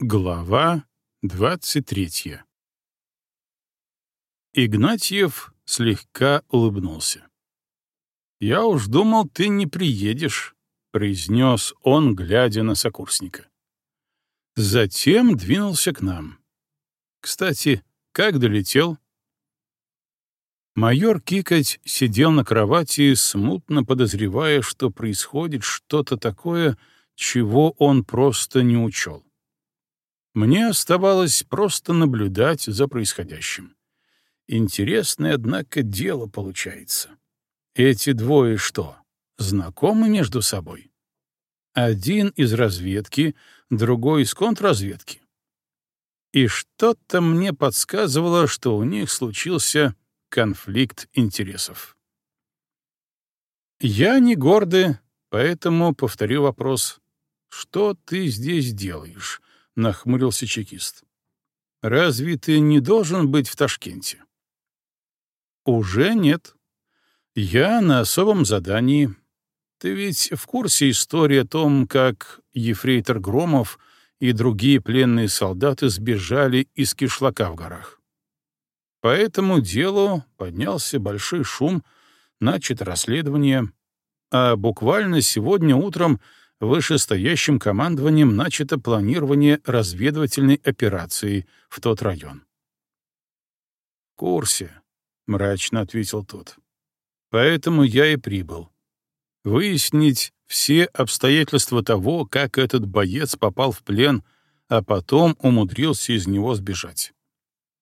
Глава двадцать третья Игнатьев слегка улыбнулся. «Я уж думал, ты не приедешь», — произнес он, глядя на сокурсника. Затем двинулся к нам. «Кстати, как долетел?» Майор Кикать сидел на кровати, смутно подозревая, что происходит что-то такое, чего он просто не учел. Мне оставалось просто наблюдать за происходящим. Интересное, однако, дело получается. Эти двое что, знакомы между собой? Один из разведки, другой из контрразведки. И что-то мне подсказывало, что у них случился конфликт интересов. Я не гордый, поэтому повторю вопрос. Что ты здесь делаешь? Нахмурился чекист. Разве ты не должен быть в Ташкенте? Уже нет. Я на особом задании. Ты ведь в курсе истории о том, как ефрейтор Громов и другие пленные солдаты сбежали из кишлака в горах. По этому делу поднялся большой шум, начато расследование, а буквально сегодня утром вышестоящим командованием начато планирование разведывательной операции в тот район. «В курсе», — мрачно ответил тот. «Поэтому я и прибыл. Выяснить все обстоятельства того, как этот боец попал в плен, а потом умудрился из него сбежать.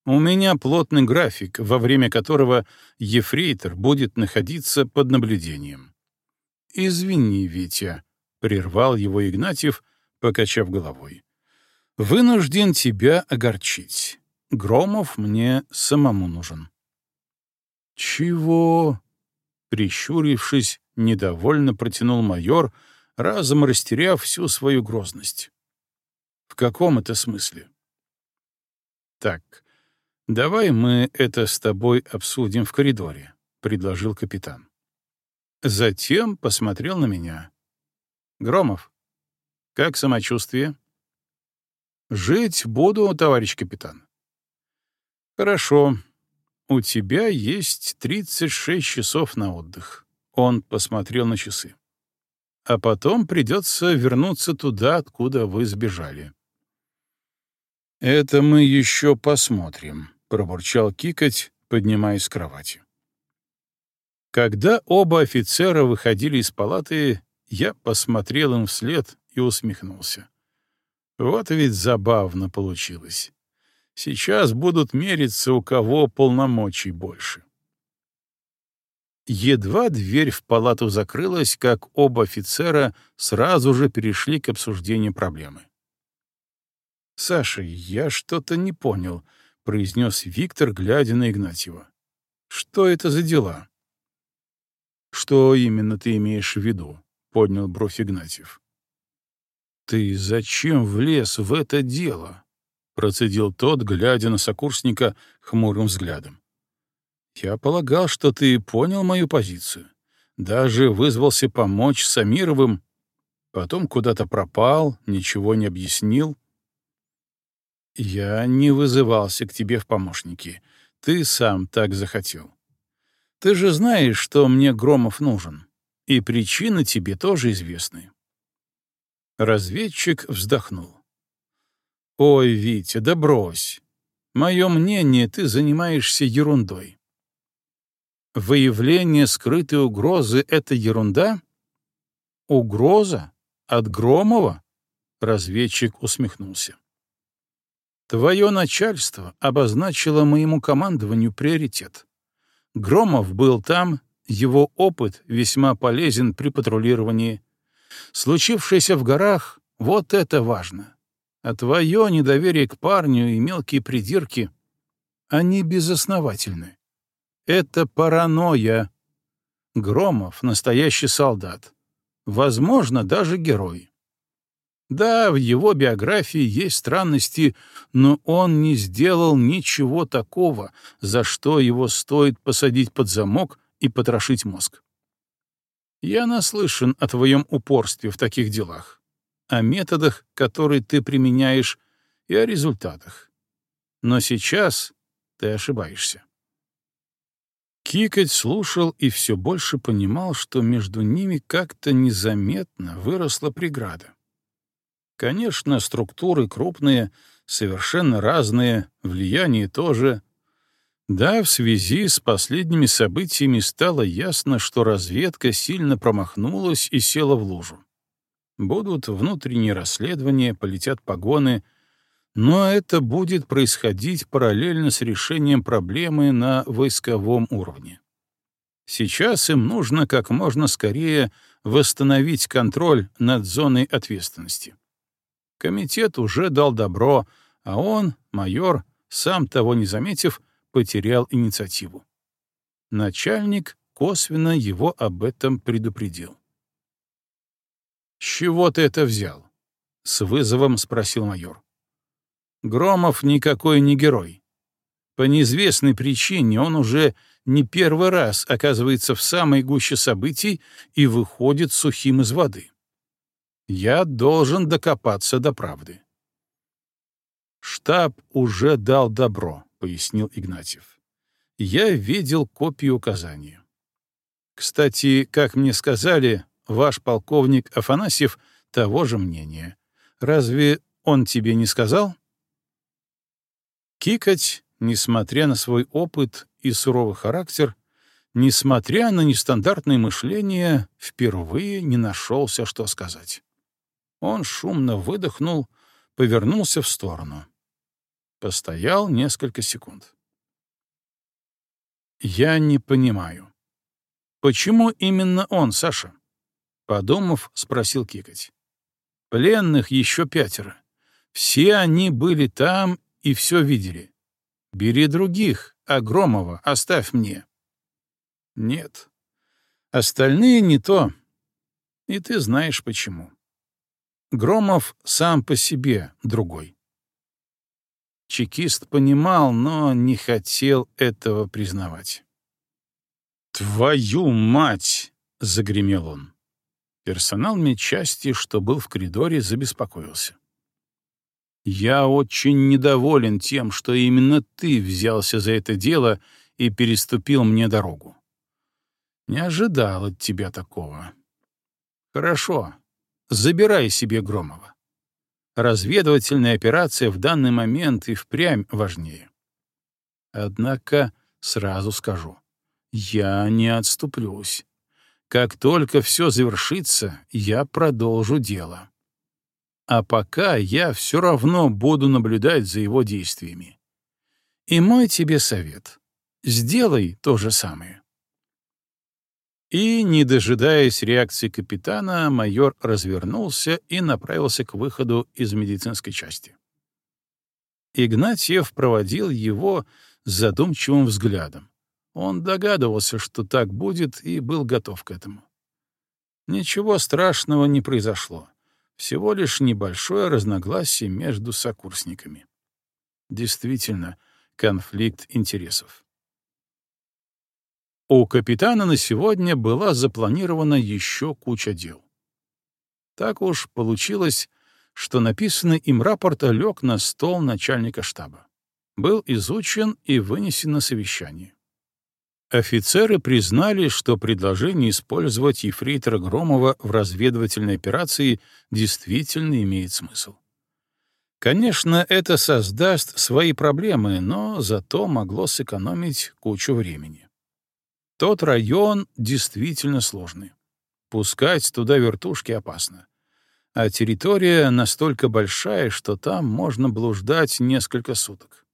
У меня плотный график, во время которого ефрейтор будет находиться под наблюдением. Извини, Витя, — прервал его Игнатьев, покачав головой. «Вынужден тебя огорчить. Громов мне самому нужен». «Чего?» — прищурившись, недовольно протянул майор, разом растеряв всю свою грозность. «В каком это смысле?» «Так, давай мы это с тобой обсудим в коридоре», — предложил капитан. Затем посмотрел на меня. Громов, как самочувствие? Жить буду, товарищ капитан. Хорошо. У тебя есть 36 часов на отдых. Он посмотрел на часы. А потом придется вернуться туда, откуда вы сбежали. «Это мы еще посмотрим», — пробурчал Кикать, поднимаясь с кровати. Когда оба офицера выходили из палаты, я посмотрел им вслед и усмехнулся. Вот ведь забавно получилось. Сейчас будут мериться, у кого полномочий больше. Едва дверь в палату закрылась, как оба офицера сразу же перешли к обсуждению проблемы. «Саша, я что-то не понял», — произнес Виктор, глядя на Игнатьева. «Что это за дела?» «Что именно ты имеешь в виду?» Поднял бровь Игнатьев. «Ты зачем влез в это дело?» — процедил тот, глядя на сокурсника хмурым взглядом. «Я полагал, что ты понял мою позицию. Даже вызвался помочь Самировым, потом куда-то пропал, ничего не объяснил». «Я не вызывался к тебе в помощники. Ты сам так захотел. Ты же знаешь, что мне Громов нужен. И причины тебе тоже известны. Разведчик вздохнул. «Ой, Витя, да брось. Мое мнение, ты занимаешься ерундой. Выявление скрытой угрозы — это ерунда? Угроза? От Громова?» Разведчик усмехнулся. Твое начальство обозначило моему командованию приоритет. Громов был там, его опыт весьма полезен при патрулировании. Случившееся в горах — вот это важно. А твое недоверие к парню и мелкие придирки, они безосновательны. Это паранойя. Громов — настоящий солдат. Возможно, даже герой. Да, в его биографии есть странности, но он не сделал ничего такого, за что его стоит посадить под замок и потрошить мозг. Я наслышан о твоем упорстве в таких делах, о методах, которые ты применяешь, и о результатах. Но сейчас ты ошибаешься. Кикоть слушал и все больше понимал, что между ними как-то незаметно выросла преграда. Конечно, структуры крупные, совершенно разные, влияние тоже. Да, в связи с последними событиями стало ясно, что разведка сильно промахнулась и села в лужу. Будут внутренние расследования, полетят погоны, но это будет происходить параллельно с решением проблемы на войсковом уровне. Сейчас им нужно как можно скорее восстановить контроль над зоной ответственности. Комитет уже дал добро, а он, майор, сам того не заметив, потерял инициативу. Начальник косвенно его об этом предупредил. «С чего ты это взял?» — с вызовом спросил майор. «Громов никакой не герой. По неизвестной причине он уже не первый раз оказывается в самой гуще событий и выходит сухим из воды. Я должен докопаться до правды». «Штаб уже дал добро», — пояснил Игнатьев. «Я видел копию указания. Кстати, как мне сказали, Ваш полковник Афанасьев того же мнения. Разве он тебе не сказал? Кикать, несмотря на свой опыт и суровый характер, несмотря на нестандартное мышление, впервые не нашелся, что сказать. Он шумно выдохнул, повернулся в сторону. Постоял несколько секунд. «Я не понимаю. Почему именно он, Саша?» Подумав, спросил Кикоть. Пленных еще пятеро. Все они были там и все видели. Бери других, а Громова оставь мне. Нет. Остальные не то. И ты знаешь почему. Громов сам по себе другой. Чекист понимал, но не хотел этого признавать. «Твою мать!» — загремел он. Персонал медчасти, что был в коридоре, забеспокоился. «Я очень недоволен тем, что именно ты взялся за это дело и переступил мне дорогу. Не ожидал от тебя такого. Хорошо, забирай себе Громова. Разведывательная операция в данный момент и впрямь важнее. Однако сразу скажу, я не отступлюсь. Как только все завершится, я продолжу дело. А пока я все равно буду наблюдать за его действиями. И мой тебе совет — сделай то же самое. И, не дожидаясь реакции капитана, майор развернулся и направился к выходу из медицинской части. Игнатьев проводил его задумчивым взглядом. Он догадывался, что так будет, и был готов к этому. Ничего страшного не произошло. Всего лишь небольшое разногласие между сокурсниками. Действительно, конфликт интересов. У капитана на сегодня была запланирована еще куча дел. Так уж получилось, что написанный им рапорт лег на стол начальника штаба. Был изучен и вынесен на совещание. Офицеры признали, что предложение использовать ефрейтора Громова в разведывательной операции действительно имеет смысл. Конечно, это создаст свои проблемы, но зато могло сэкономить кучу времени. Тот район действительно сложный. Пускать туда вертушки опасно. А территория настолько большая, что там можно блуждать несколько суток.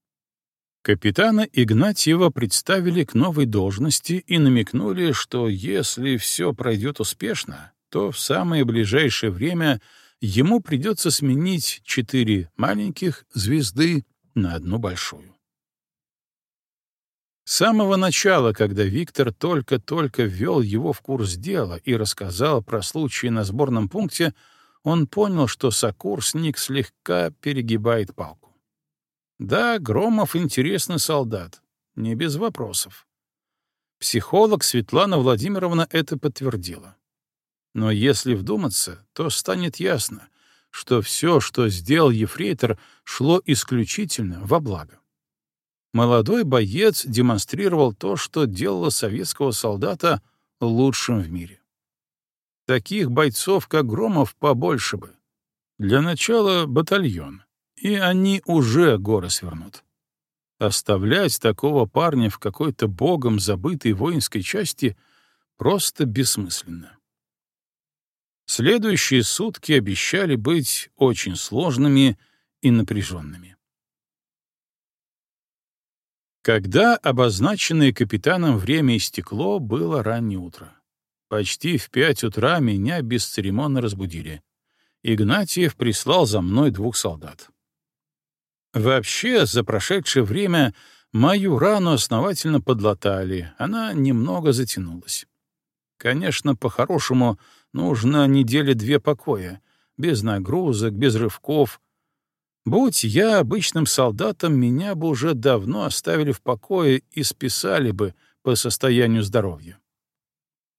Капитана Игнатьева представили к новой должности и намекнули, что если все пройдет успешно, то в самое ближайшее время ему придется сменить четыре маленьких звезды на одну большую. С самого начала, когда Виктор только-только ввел его в курс дела и рассказал про случай на сборном пункте, он понял, что сокурсник слегка перегибает палку. Да, Громов интересный солдат, не без вопросов. Психолог Светлана Владимировна это подтвердила. Но если вдуматься, то станет ясно, что все, что сделал ефрейтор, шло исключительно во благо. Молодой боец демонстрировал то, что делало советского солдата лучшим в мире. Таких бойцов, как Громов, побольше бы. Для начала батальон, и они уже горы свернут. Оставлять такого парня в какой-то богом забытой воинской части просто бессмысленно. Следующие сутки обещали быть очень сложными и напряженными. Когда обозначенное капитаном время истекло, было раннее утро. Почти в пять утра меня бесцеремонно разбудили. Игнатьев прислал за мной двух солдат. Вообще, за прошедшее время мою рану основательно подлатали, она немного затянулась. Конечно, по-хорошему, нужно недели две покоя, без нагрузок, без рывков. Будь я обычным солдатом, меня бы уже давно оставили в покое и списали бы по состоянию здоровья.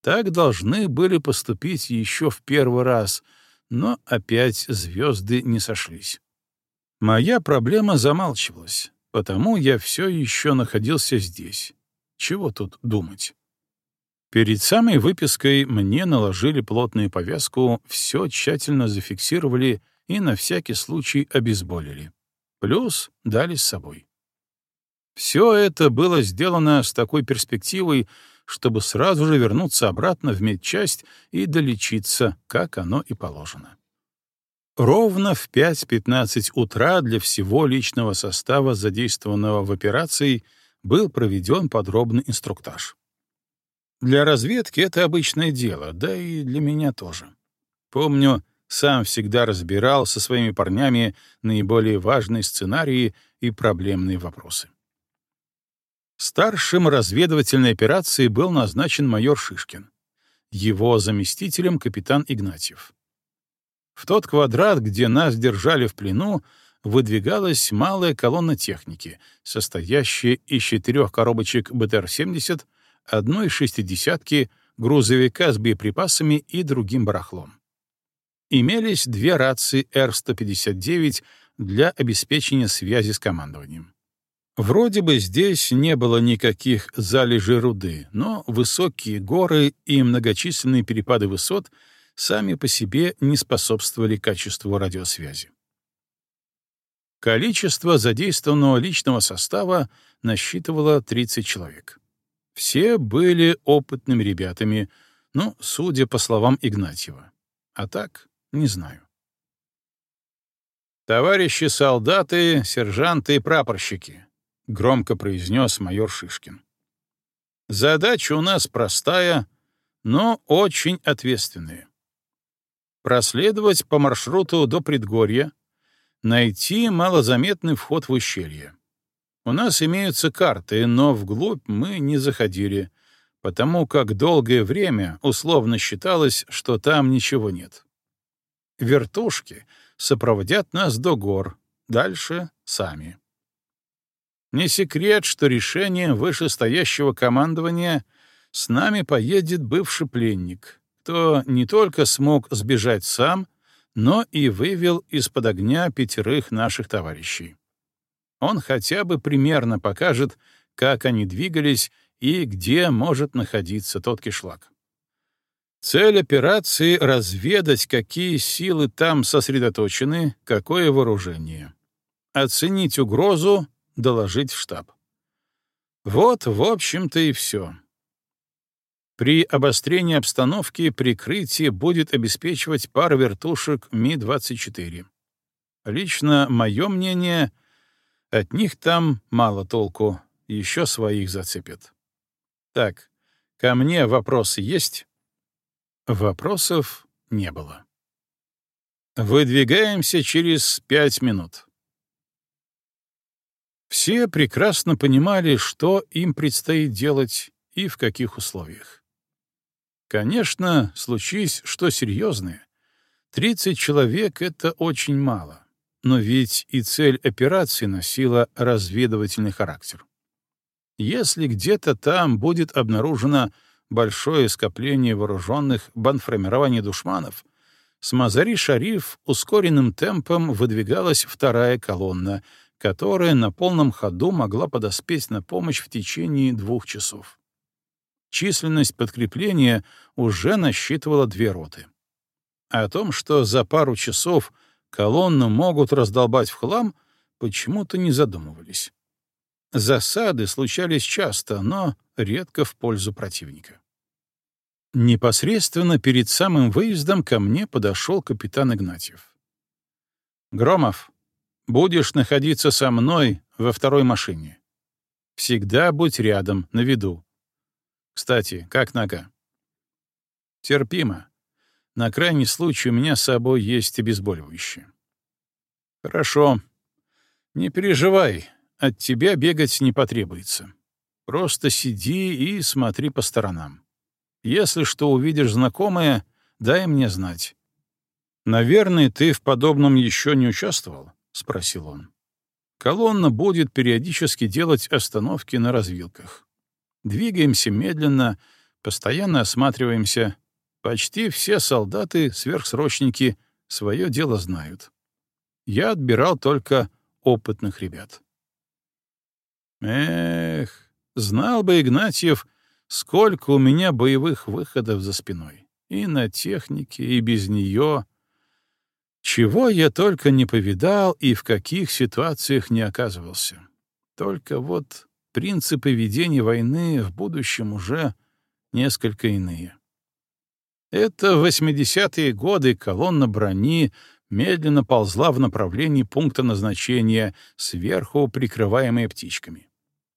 Так должны были поступить еще в первый раз, но опять звезды не сошлись. Моя проблема замалчивалась, потому я все еще находился здесь. Чего тут думать? Перед самой выпиской мне наложили плотную повязку, все тщательно зафиксировали и на всякий случай обезболили. Плюс дали с собой. Все это было сделано с такой перспективой, чтобы сразу же вернуться обратно в медчасть и долечиться, как оно и положено. Ровно в 5.15 утра для всего личного состава, задействованного в операции, был проведен подробный инструктаж. Для разведки это обычное дело, да и для меня тоже. Помню, сам всегда разбирал со своими парнями наиболее важные сценарии и проблемные вопросы. Старшим разведывательной операции был назначен майор Шишкин. Его заместителем — капитан Игнатьев. В тот квадрат, где нас держали в плену, выдвигалась малая колонна техники, состоящая из четырех коробочек БТР-70, одной шестидесятки, грузовика с боеприпасами и другим барахлом. Имелись две рации Р-159 для обеспечения связи с командованием. Вроде бы здесь не было никаких залежей руды, но высокие горы и многочисленные перепады высот сами по себе не способствовали качеству радиосвязи. Количество задействованного личного состава насчитывало 30 человек. Все были опытными ребятами, ну, судя по словам Игнатьева. А так, не знаю. Товарищи солдаты, сержанты и прапорщики, — громко произнес майор Шишкин. «Задача у нас простая, но очень ответственная. Проследовать по маршруту до предгорья, найти малозаметный вход в ущелье. У нас имеются карты, но вглубь мы не заходили, потому как долгое время условно считалось, что там ничего нет. Вертушки сопроводят нас до гор, дальше — сами. Не секрет, что решением вышестоящего командования с нами поедет бывший пленник, кто не только смог сбежать сам, но и вывел из-под огня пятерых наших товарищей. Он хотя бы примерно покажет, как они двигались и где может находиться тот кишлак. Цель операции — разведать, какие силы там сосредоточены, какое вооружение. Оценить угрозу доложить в штаб. Вот, в общем-то, и все. При обострении обстановки прикрытие будет обеспечивать пара вертушек Ми-24. Лично мое мнение, от них там мало толку, еще своих зацепят. Так, ко мне вопросы есть? Вопросов не было. Выдвигаемся через пять минут. Все прекрасно понимали, что им предстоит делать и в каких условиях. Конечно, случись что серьезное, 30 человек — это очень мало, но ведь и цель операции носила разведывательный характер. Если где-то там будет обнаружено большое скопление вооруженных банформирований душманов, С Мазари-Шариф ускоренным темпом выдвигалась вторая колонна, которая на полном ходу могла подоспеть на помощь в течение двух часов. Численность подкрепления уже насчитывала две роты. О том, что за пару часов колонну могут раздолбать в хлам, почему-то не задумывались. Засады случались часто, но редко в пользу противника. Непосредственно перед самым выездом ко мне подошел капитан Игнатьев. «Громов, будешь находиться со мной во второй машине. Всегда будь рядом, на виду. Кстати, как нога?» «Терпимо. На крайний случай у меня с собой есть обезболивающее». «Хорошо. Не переживай, от тебя бегать не потребуется. Просто сиди и смотри по сторонам. Если что увидишь знакомое, дай мне знать. «Наверное, ты в подобном еще не участвовал?» — спросил он. «Колонна будет периодически делать остановки на развилках. Двигаемся медленно, постоянно осматриваемся. Почти все солдаты-сверхсрочники свое дело знают. Я отбирал только опытных ребят». Эх, знал бы Игнатьев, Сколько у меня боевых выходов за спиной. И на технике, и без нее. Чего я только не повидал и в каких ситуациях не оказывался. Только вот принципы ведения войны в будущем уже несколько иные. Это в 80-е годы колонна брони медленно ползла в направлении пункта назначения, сверху прикрываемая птичками.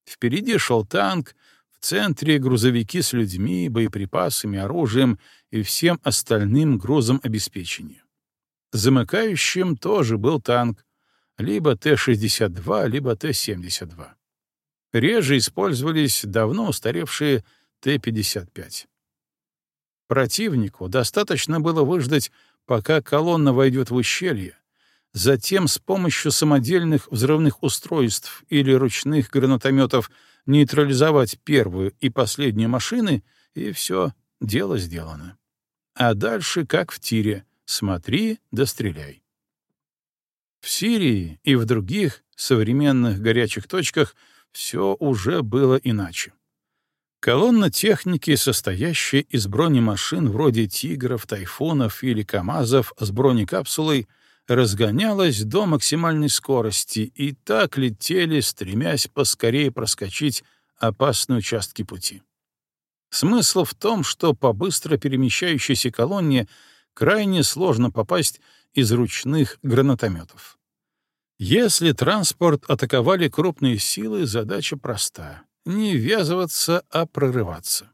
Впереди шел танк, в центре грузовики с людьми, боеприпасами, оружием и всем остальным грузом обеспечения. Замыкающим тоже был танк, либо Т-62, либо Т-72. Реже использовались давно устаревшие Т-55. Противнику достаточно было выждать, пока колонна войдет в ущелье, затем с помощью самодельных взрывных устройств или ручных гранатометов нейтрализовать первую и последнюю машины, и все, дело сделано. А дальше, как в тире, смотри да стреляй. В Сирии и в других современных горячих точках все уже было иначе. Колонна техники, состоящая из бронемашин вроде «Тигров», «Тайфунов» или «КамАЗов» с бронекапсулой, разгонялась до максимальной скорости и так летели, стремясь поскорее проскочить опасные участки пути. Смысл в том, что по быстро перемещающейся колонне крайне сложно попасть из ручных гранатометов. Если транспорт атаковали крупные силы, задача проста — не ввязываться, а прорываться.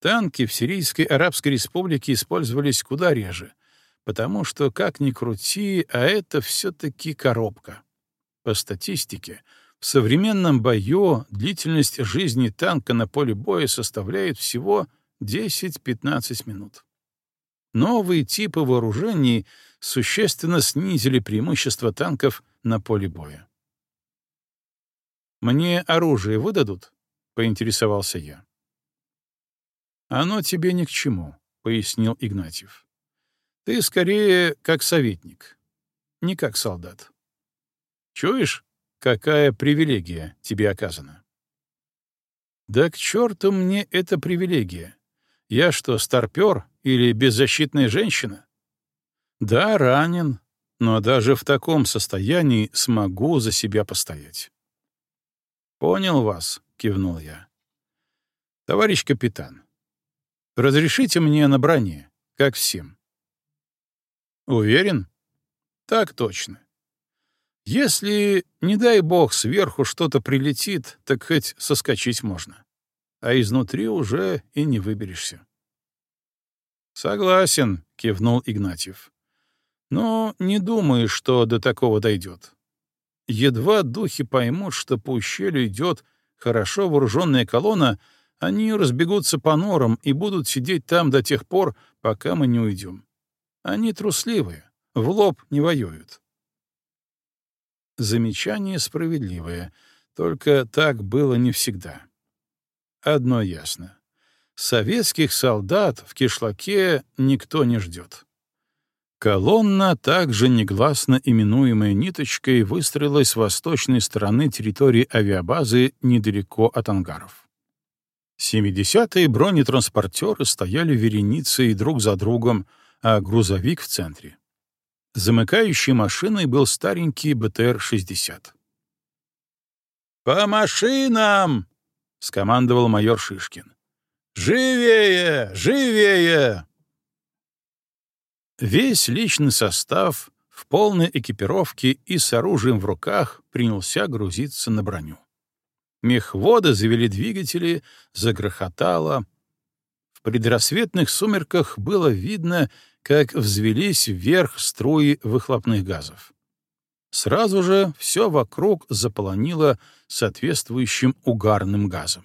Танки в Сирийской Арабской Республике использовались куда реже, потому что, как ни крути, а это все-таки коробка. По статистике, в современном бою длительность жизни танка на поле боя составляет всего 10-15 минут. Новые типы вооружений существенно снизили преимущество танков на поле боя. «Мне оружие выдадут?» — поинтересовался я. «Оно тебе ни к чему», — пояснил Игнатьев. Ты скорее как советник, не как солдат. Чуешь, какая привилегия тебе оказана? Да к черту мне эта привилегия. Я что, старпер или беззащитная женщина? Да, ранен, но даже в таком состоянии смогу за себя постоять. Понял вас, кивнул я. Товарищ капитан, разрешите мне на броне, как всем. Уверен? Так точно. Если, не дай бог, сверху что-то прилетит, так хоть соскочить можно. А изнутри уже и не выберешься. Согласен, кивнул Игнатьев. Но не думаю, что до такого дойдет. Едва духи поймут, что по ущелью идет хорошо вооруженная колонна, они разбегутся по норам и будут сидеть там до тех пор, пока мы не уйдем. Они трусливые, в лоб не воюют. Замечание справедливое, только так было не всегда. Одно ясно. Советских солдат в кишлаке никто не ждет. Колонна, также негласно именуемая «ниточкой», выстроилась с восточной стороны территории авиабазы недалеко от ангаров. 70-е бронетранспортеры стояли вереницей друг за другом, а грузовик в центре. Замыкающей машиной был старенький БТР-60. «По машинам!» — скомандовал майор Шишкин. «Живее! Живее!» Весь личный состав в полной экипировке и с оружием в руках принялся грузиться на броню. Мехводы завели двигатели, загрохотало. В предрассветных сумерках было видно, как взвелись вверх струи выхлопных газов. Сразу же все вокруг заполонило соответствующим угарным газом.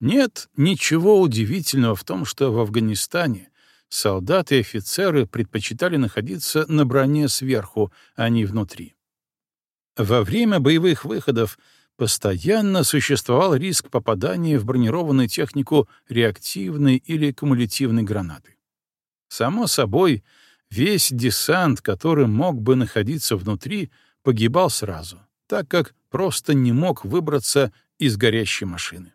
Нет ничего удивительного в том, что в Афганистане солдаты и офицеры предпочитали находиться на броне сверху, а не внутри. Во время боевых выходов постоянно существовал риск попадания в бронированную технику реактивной или кумулятивной гранаты. Само собой, весь десант, который мог бы находиться внутри, погибал сразу, так как просто не мог выбраться из горящей машины.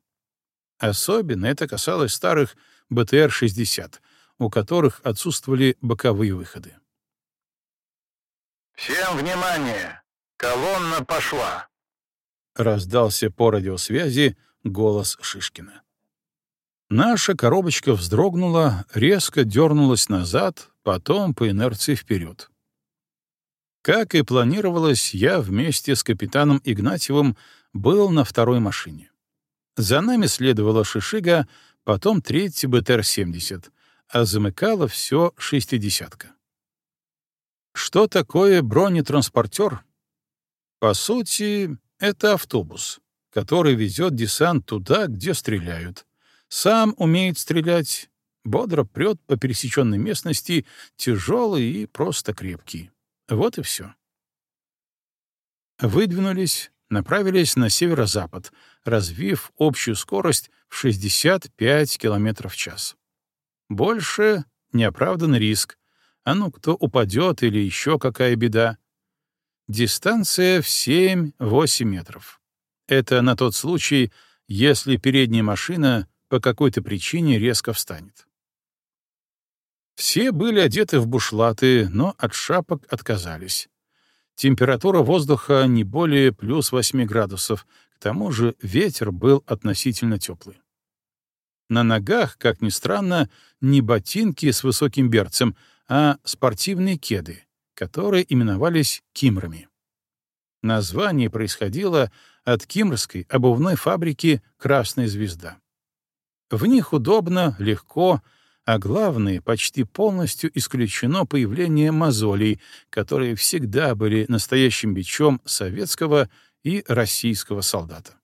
Особенно это касалось старых БТР-60, у которых отсутствовали боковые выходы. «Всем внимание! Колонна пошла!» — раздался по радиосвязи голос Шишкина. Наша коробочка вздрогнула, резко дернулась назад, потом по инерции вперед. Как и планировалось, я вместе с капитаном Игнатьевым был на второй машине. За нами следовала Шишига, потом третий БТР-70, а замыкала все шестидесятка. Что такое бронетранспортер? По сути, это автобус, который везет десант туда, где стреляют. Сам умеет стрелять, бодро прет по пересеченной местности, тяжелый и просто крепкий. Вот и все. Выдвинулись, направились на северо-запад, развив общую скорость в 65 км в час. Больше — неоправданный риск. А ну, кто упадет или еще какая беда. Дистанция в 7-8 метров. Это на тот случай, если передняя машина по какой-то причине резко встанет. Все были одеты в бушлаты, но от шапок отказались. Температура воздуха не более плюс 8 градусов, к тому же ветер был относительно теплый. На ногах, как ни странно, не ботинки с высоким берцем, а спортивные кеды, которые именовались кимрами. Название происходило от кимрской обувной фабрики «Красная звезда». В них удобно, легко, а главное, почти полностью исключено появление мозолей, которые всегда были настоящим бичом советского и российского солдата.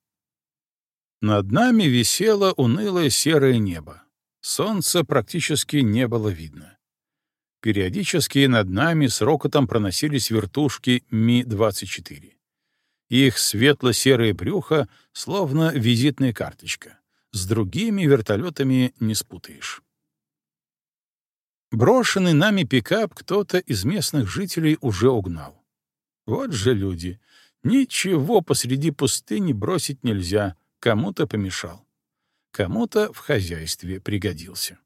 Над нами висело унылое серое небо. Солнца практически не было видно. Периодически над нами с рокотом проносились вертушки Ми-24. Их светло-серое брюхо словно визитная карточка. С другими вертолетами не спутаешь. Брошенный нами пикап кто-то из местных жителей уже угнал. Вот же люди. Ничего посреди пустыни бросить нельзя, кому-то помешал. Кому-то в хозяйстве пригодился.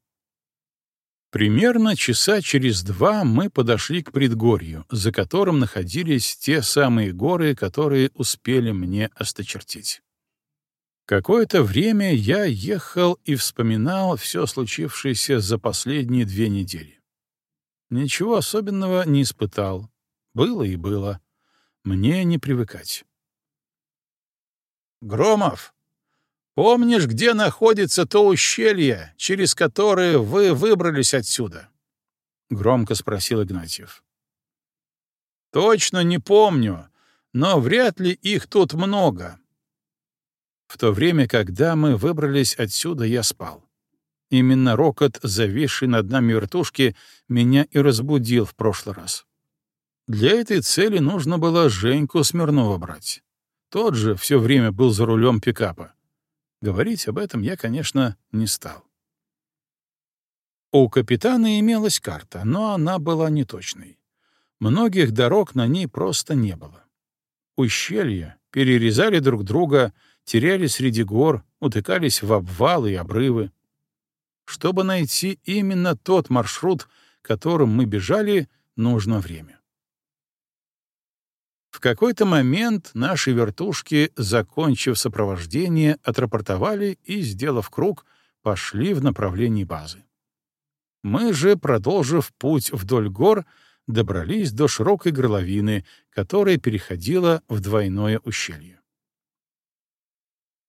Примерно часа через два мы подошли к предгорью, за которым находились те самые горы, которые успели мне осточертить. Какое-то время я ехал и вспоминал все случившееся за последние две недели. Ничего особенного не испытал. Было и было. Мне не привыкать. «Громов, Помнишь, где находится то ущелье, через которое вы выбрались отсюда? Громко спросил Игнатьев. Точно не помню, но вряд ли их тут много. В то время, когда мы выбрались отсюда, я спал. Именно рокот, зависший над нами вертушки, меня и разбудил в прошлый раз. Для этой цели нужно было Женьку Смирнова брать. Тот же все время был за рулем пикапа. Говорить об этом я, конечно, не стал. У капитана имелась карта, но она была неточной. Многих дорог на ней просто не было. Ущелья перерезали друг друга, теряли среди гор, утыкались в обвалы и обрывы. Чтобы найти именно тот маршрут, которым мы бежали, нужно время. В какой-то момент наши вертушки, закончив сопровождение, отрапортовали и, сделав круг, пошли в направлении базы. Мы же, продолжив путь вдоль гор, добрались до широкой горловины, которая переходила в двойное ущелье.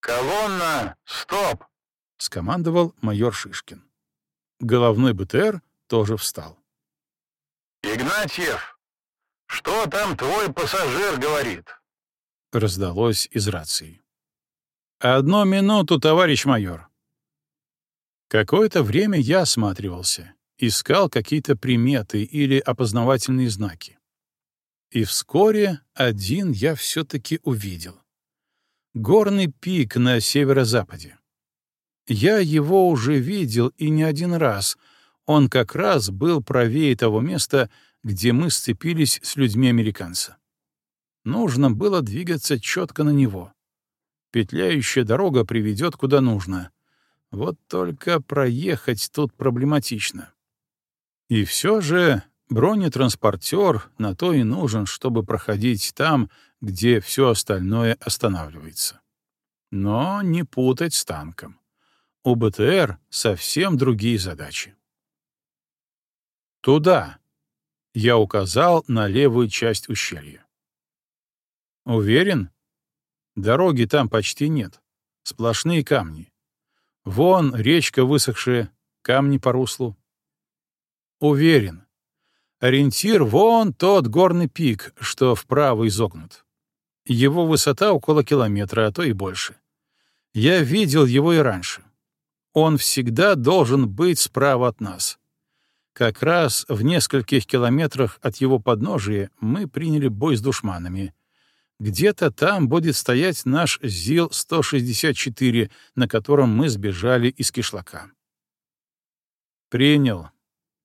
«Колонна! Стоп!» — скомандовал майор Шишкин. Головной БТР тоже встал. «Игнатьев, что там твой пассажир говорит?» — раздалось из рации. «Одну минуту, товарищ майор». Какое-то время я осматривался, искал какие-то приметы или опознавательные знаки. И вскоре один я все-таки увидел. Горный пик на северо-западе. Я его уже видел и не один раз. Он как раз был правее того места, где мы сцепились с людьми американца. Нужно было двигаться четко на него. Петляющая дорога приведет куда нужно. Вот только проехать тут проблематично. И все же бронетранспортер на то и нужен, чтобы проходить там, где все остальное останавливается. Но не путать с танком. У БТР совсем другие задачи. «Туда!» — я указал на левую часть ущелья. «Уверен? Дороги там почти нет. Сплошные камни. Вон речка высохшая, камни по руслу. Уверен. Ориентир — вон тот горный пик, что вправо изогнут. Его высота около километра, а то и больше. Я видел его и раньше. Он всегда должен быть справа от нас. Как раз в нескольких километрах от его подножия мы приняли бой с душманами. Где-то там будет стоять наш ЗИЛ-164, на котором мы сбежали из кишлака. «Принял»,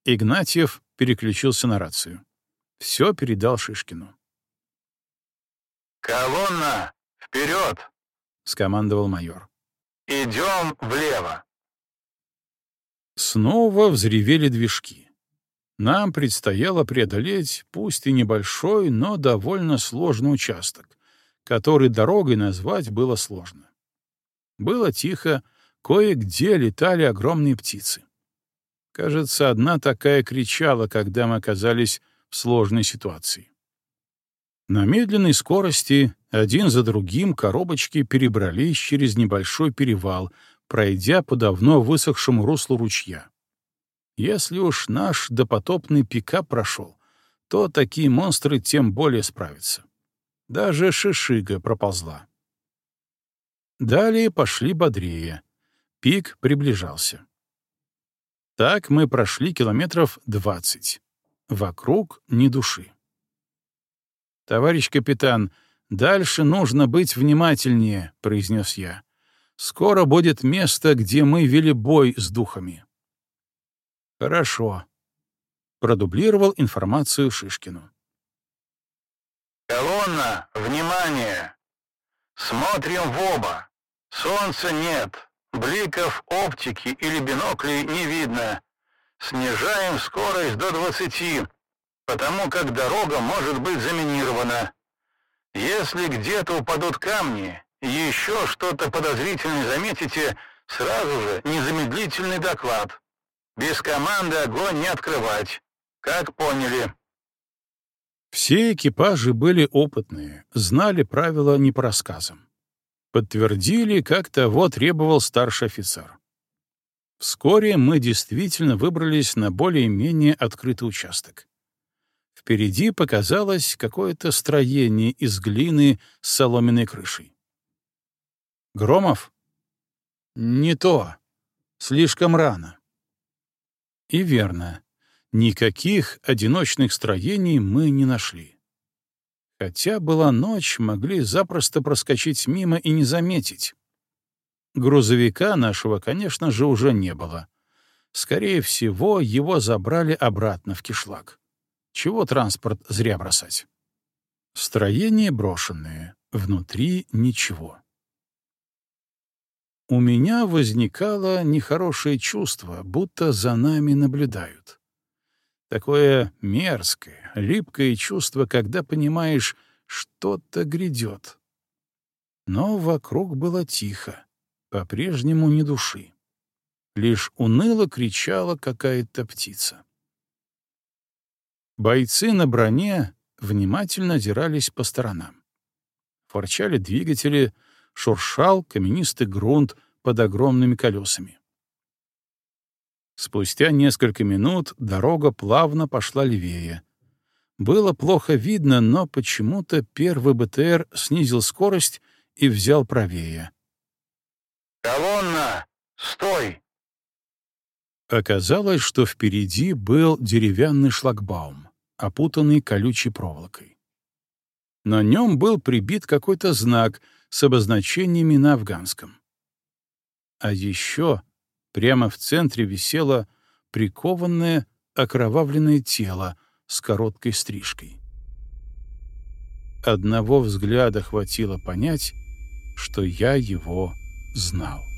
Игнатьев переключился на рацию. Все передал Шишкину. «Колонна, вперед!» — скомандовал майор. «Идем влево!» Снова взревели движки. Нам предстояло преодолеть, пусть и небольшой, но довольно сложный участок, который дорогой назвать было сложно. Было тихо, кое-где летали огромные птицы. Кажется, одна такая кричала, когда мы оказались в сложной ситуации. На медленной скорости один за другим коробочки перебрались через небольшой перевал, пройдя по давно высохшему руслу ручья. Если уж наш допотопный пикап прошел, то такие монстры тем более справятся. Даже шишига проползла. Далее пошли бодрее. Пик приближался. Так мы прошли километров двадцать. Вокруг ни души. «Товарищ капитан, дальше нужно быть внимательнее», — произнес я. «Скоро будет место, где мы вели бой с духами». «Хорошо», — продублировал информацию Шишкину. «Колонна, внимание! Смотрим в оба. Солнца нет, Бликов оптики или биноклей не видно. Снижаем скорость до 20, потому как дорога может быть заминирована. Если где-то упадут камни, еще что-то подозрительное заметите, сразу же незамедлительный доклад. Без команды огонь не открывать. Как поняли? Все экипажи были опытные, знали правила не по рассказам подтвердили, как того требовал старший офицер. Вскоре мы действительно выбрались на более-менее открытый участок. Впереди показалось какое-то строение из глины с соломенной крышей. «Громов?» «Не то. Слишком рано». И верно. Никаких одиночных строений мы не нашли. Хотя была ночь, могли запросто проскочить мимо и не заметить. Грузовика нашего, конечно же, уже не было. Скорее всего, его забрали обратно в кишлак. Чего транспорт зря бросать? Строение брошенное, внутри ничего. У меня возникало нехорошее чувство, будто за нами наблюдают. Такое мерзкое, липкое чувство, когда понимаешь, что-то грядет. Но вокруг было тихо, по-прежнему ни души. Лишь уныло кричала какая-то птица. Бойцы на броне внимательно озирались по сторонам. Форчали двигатели, шуршал каменистый грунт под огромными колесами. Спустя несколько минут дорога плавно пошла левее. Было плохо видно, но почему-то первый БТР снизил скорость и взял правее. «Колонна! Стой!» Оказалось, что впереди был деревянный шлагбаум, опутанный колючей проволокой. На нем был прибит какой-то знак с обозначениями на афганском. А еще прямо в центре висело прикованное окровавленное тело с короткой стрижкой. Одного взгляда хватило понять, что я его знал.